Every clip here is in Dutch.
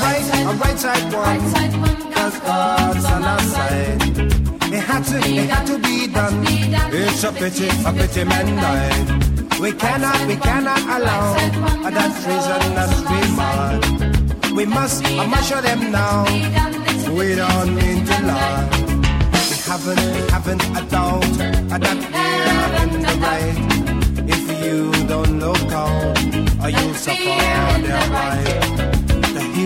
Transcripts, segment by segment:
right, a right side one. Cause God's on our side. It had to, it had to be done. It's a pity, a pity man died. We cannot, we cannot allow that treason, that remark. We must, I must show them now. We don't mean to lie. We haven't, we haven't a doubt that we're in the right. If you don't look out, you'll suffer their right.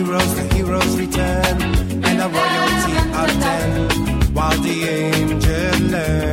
Heroes, the heroes return, and the royalty attend, while the angels learn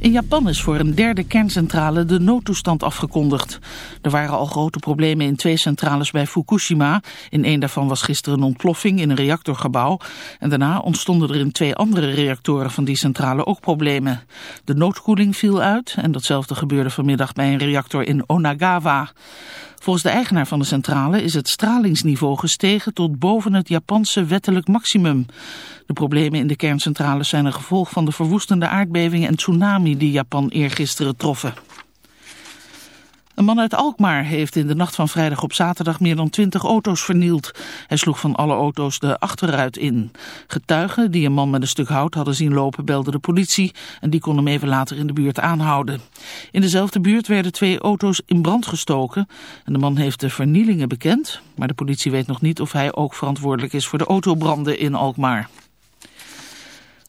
In Japan is voor een derde kerncentrale de noodtoestand afgekondigd. Er waren al grote problemen in twee centrales bij Fukushima. In één daarvan was gisteren een ontploffing in een reactorgebouw. En daarna ontstonden er in twee andere reactoren van die centrale ook problemen. De noodkoeling viel uit en datzelfde gebeurde vanmiddag bij een reactor in Onagawa. Volgens de eigenaar van de centrale is het stralingsniveau gestegen tot boven het Japanse wettelijk maximum. De problemen in de kerncentrales zijn een gevolg van de verwoestende aardbevingen en tsunami die Japan eergisteren troffen. Een man uit Alkmaar heeft in de nacht van vrijdag op zaterdag meer dan 20 auto's vernield. Hij sloeg van alle auto's de achteruit in. Getuigen die een man met een stuk hout hadden zien lopen belden de politie en die kon hem even later in de buurt aanhouden. In dezelfde buurt werden twee auto's in brand gestoken en de man heeft de vernielingen bekend, maar de politie weet nog niet of hij ook verantwoordelijk is voor de autobranden in Alkmaar.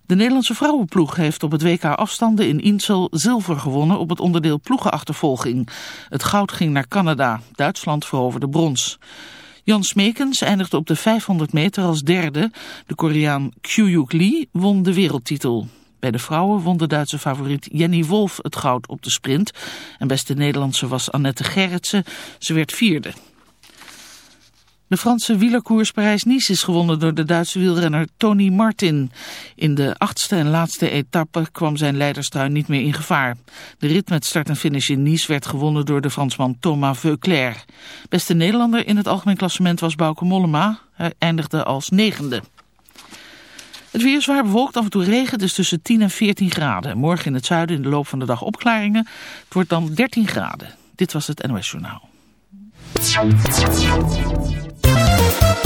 De Nederlandse vrouwenploeg heeft op het WK afstanden in Insel zilver gewonnen op het onderdeel ploegenachtervolging. Het goud ging naar Canada, Duitsland veroverde brons. Jan Smekens eindigde op de 500 meter als derde. De Koreaan Kyuyuk Lee won de wereldtitel. Bij de vrouwen won de Duitse favoriet Jenny Wolf het goud op de sprint. En beste Nederlandse was Annette Gerritsen. Ze werd vierde. De Franse wielerkoers Parijs-Nice is gewonnen door de Duitse wielrenner Tony Martin. In de achtste en laatste etappe kwam zijn leiderstrui niet meer in gevaar. De rit met start en finish in Nice werd gewonnen door de Fransman Thomas Veuclair. Beste Nederlander in het algemeen klassement was Bauke Mollema. Hij eindigde als negende. Het weer is zwaar bewolkt, af en toe regen, dus tussen 10 en 14 graden. Morgen in het zuiden in de loop van de dag opklaringen. Het wordt dan 13 graden. Dit was het NOS Journaal.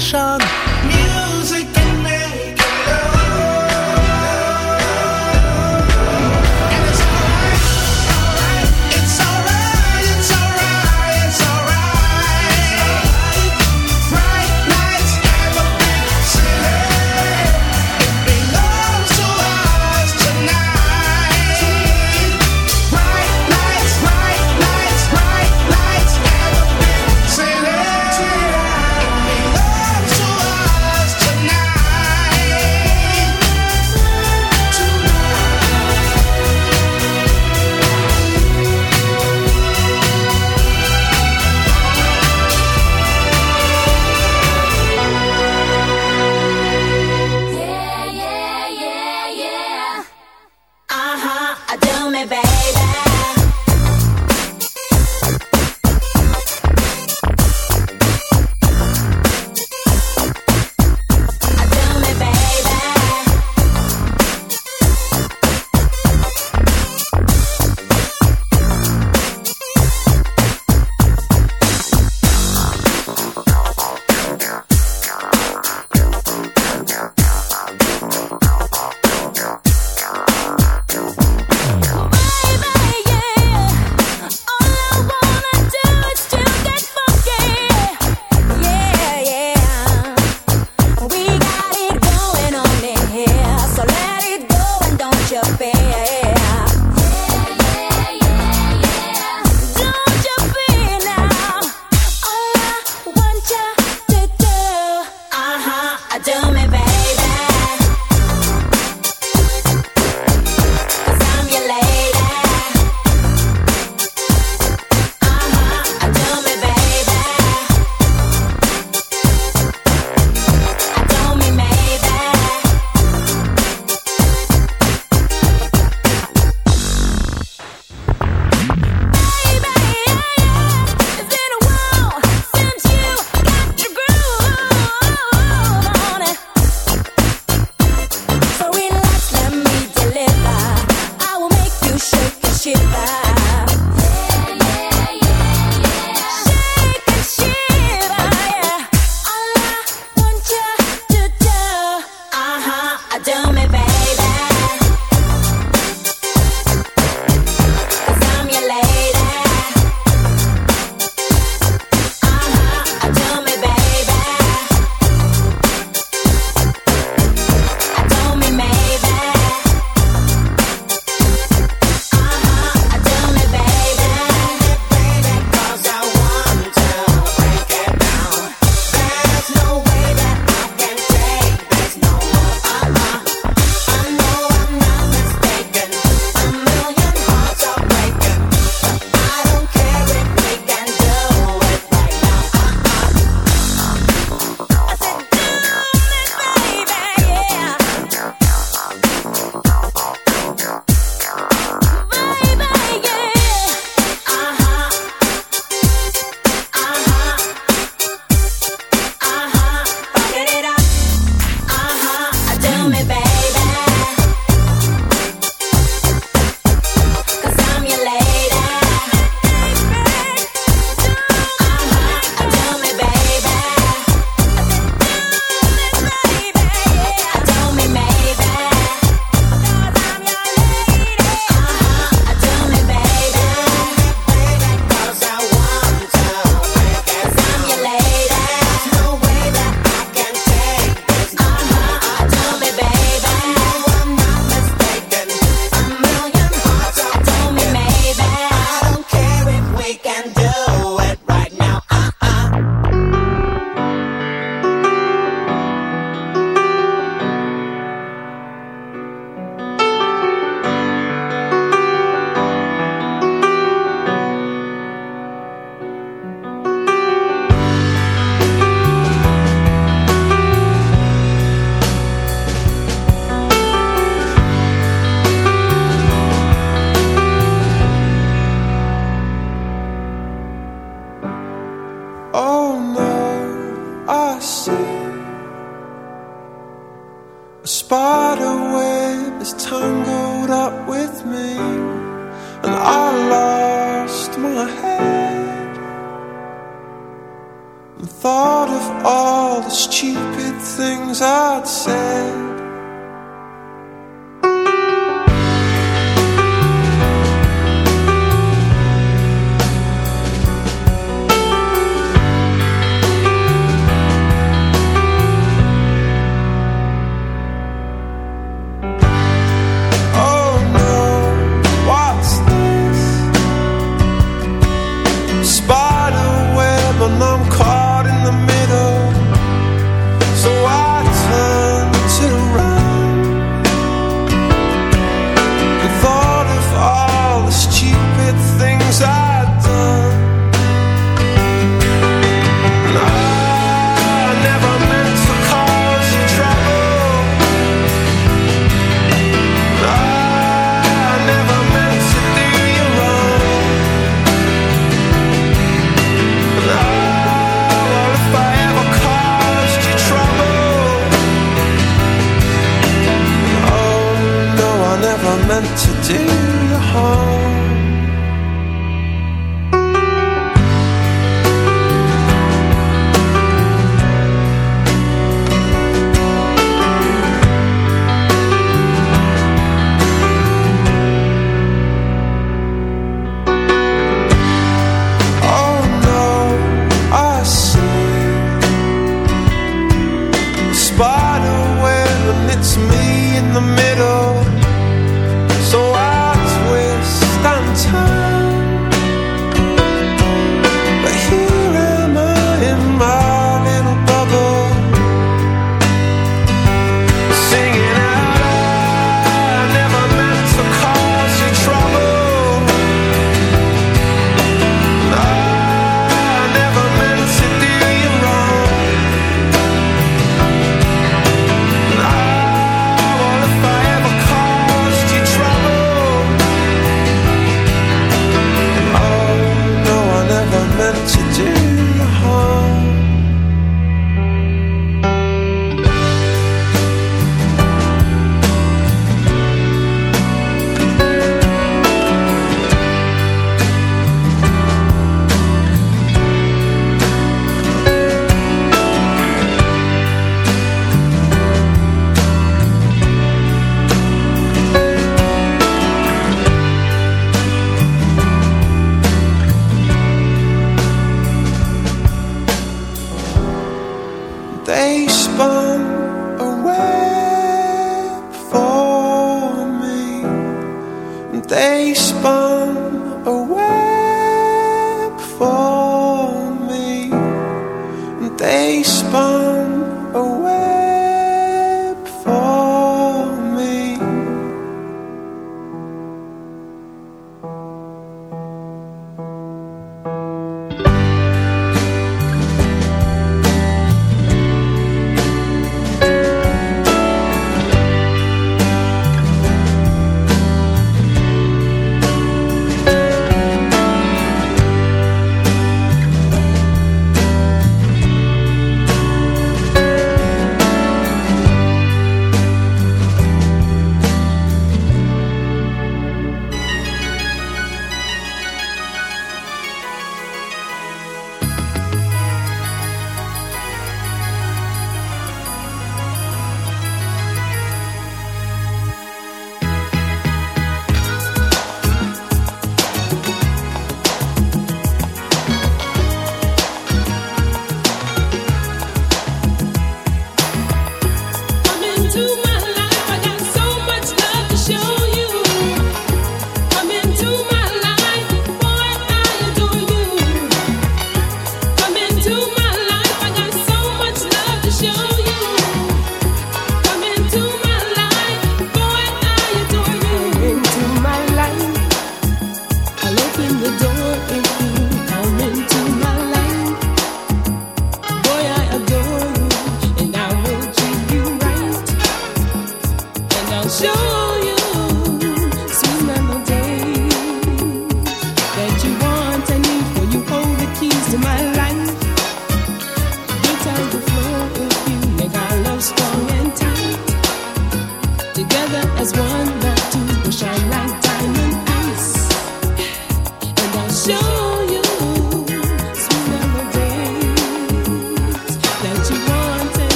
上。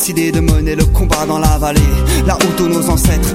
Décidé de mener le combat dans la vallée. Là où tous nos ancêtres,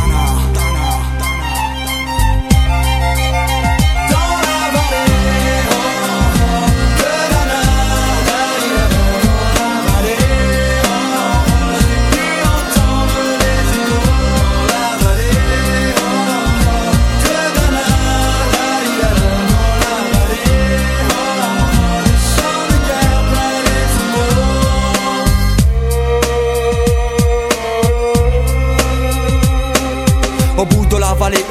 money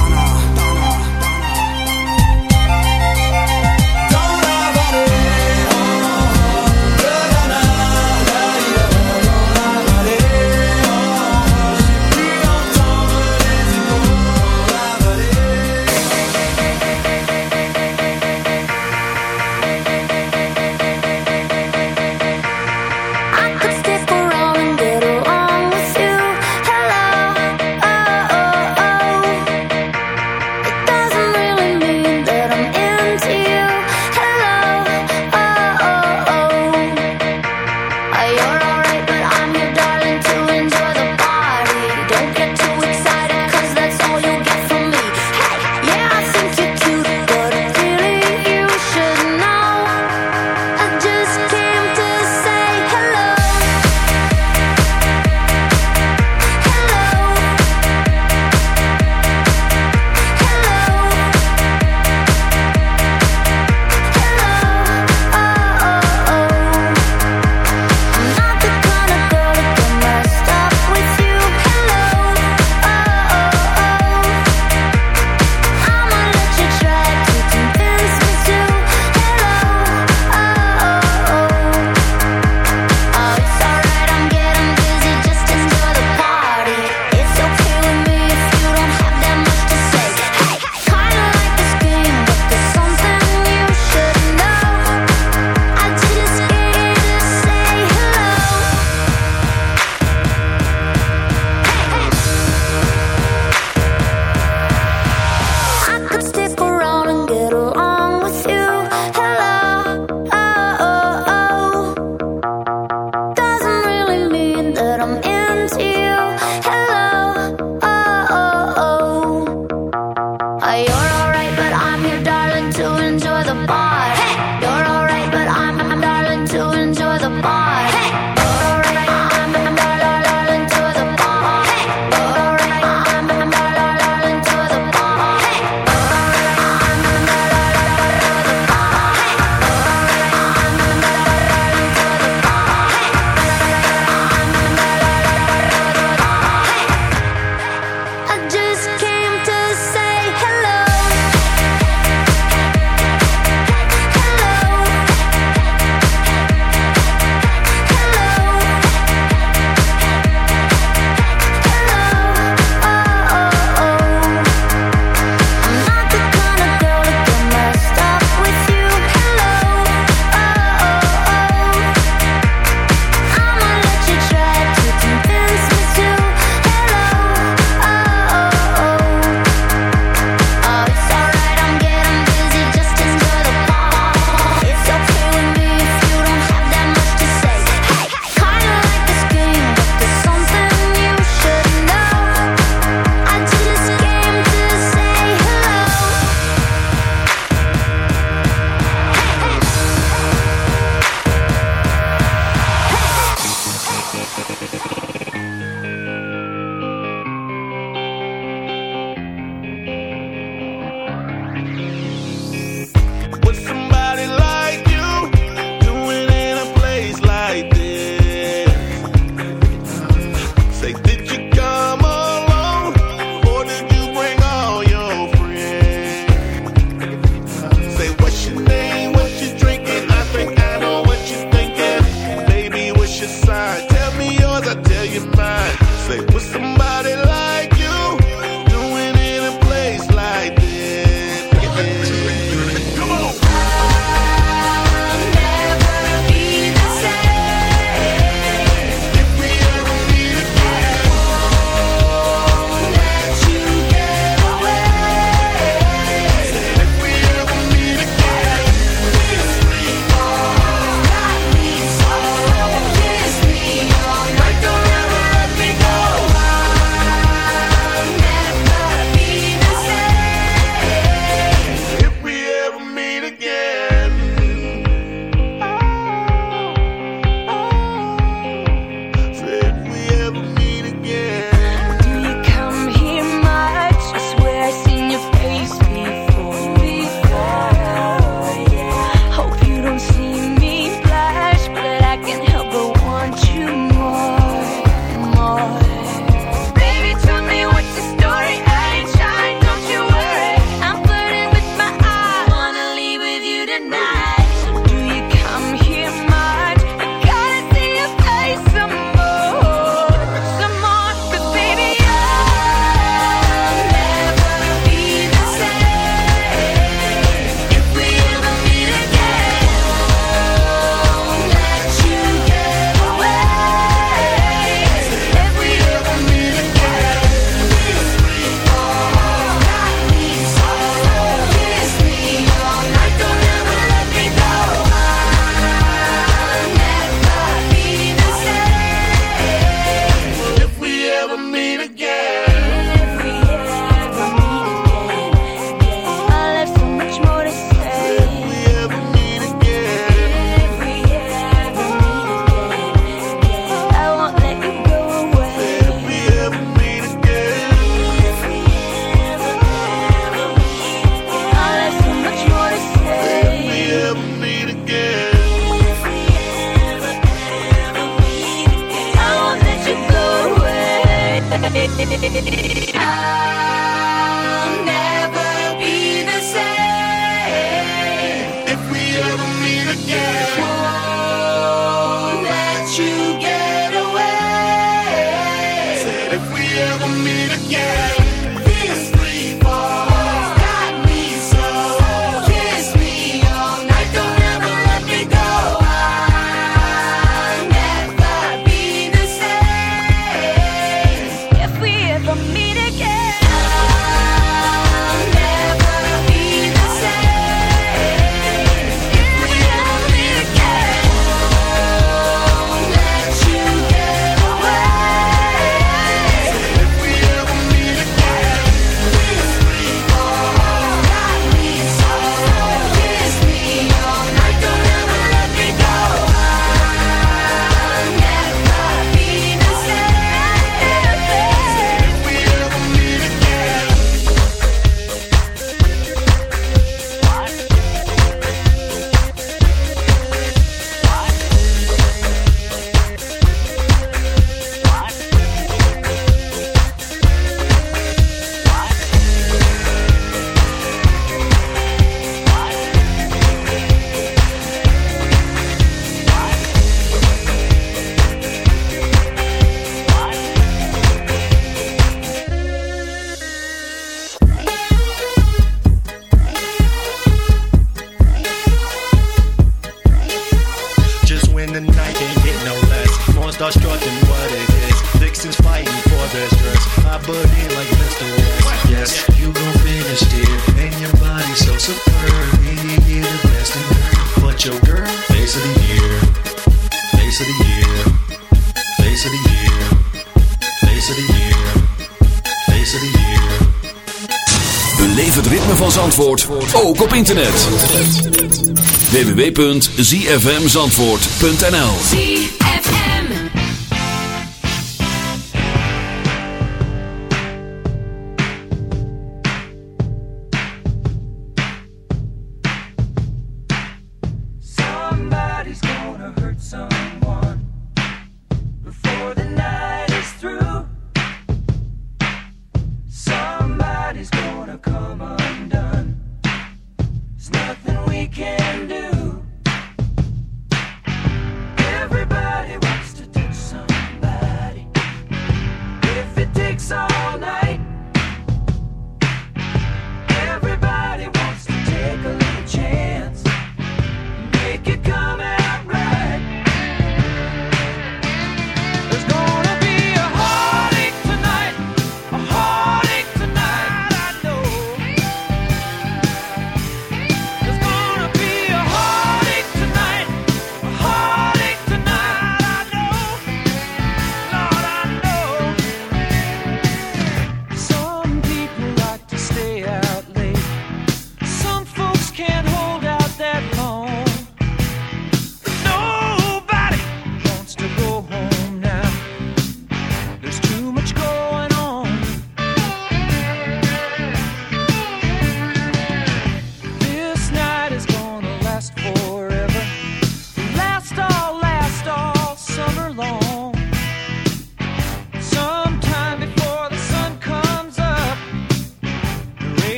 www.zfmzandvoort.nl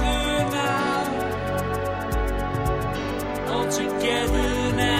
together now. All together now.